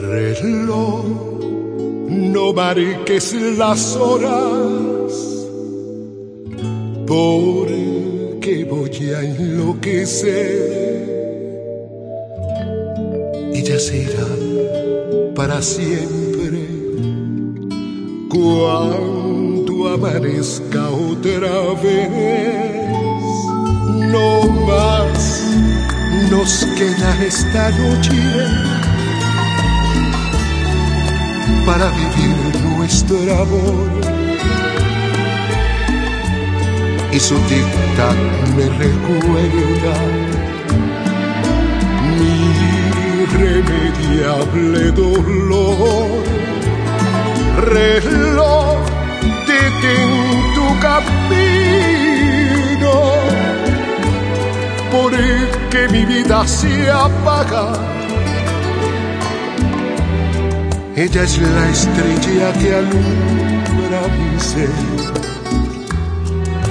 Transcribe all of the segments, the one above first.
Reloj, no marques las horas, porque voy a enloquecer. Ella será para siempre cuando amanezca otra vez. No más nos queda esta noche para vivir nuestro amor. Y su tic me recuerda mi irremediable dolor. Reloj, detén tu camino, porque mi vida se apaga ella es la estrella que alumbra mi ser.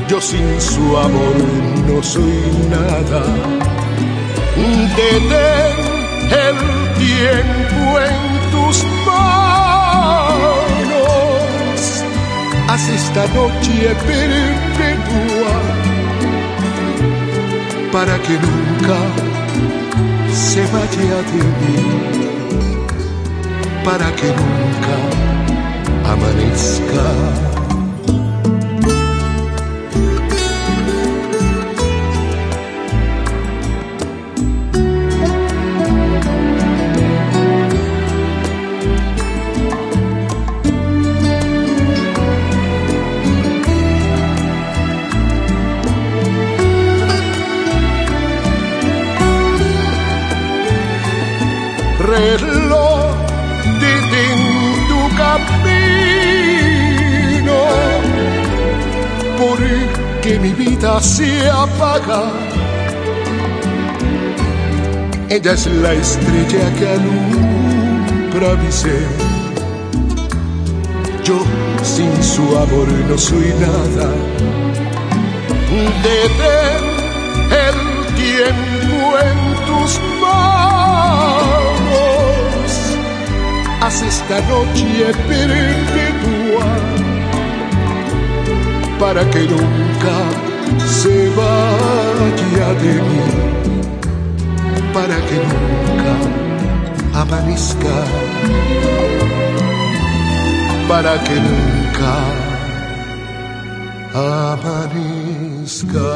Yo sin su amor no soy nada. Detén Haz esta noche perpetua para que nunca se vaya de mí para que nunca amanezca. Reloj detén tu camino, porque mi vida se apaga. Ella es la estrella que alumbra mi ser. Yo sin su amor no soy nada. Detén el tiempo en tus manos esta noche perpetua para que nunca se vaya de mí, para que nunca amanezca, para que nunca amanezca.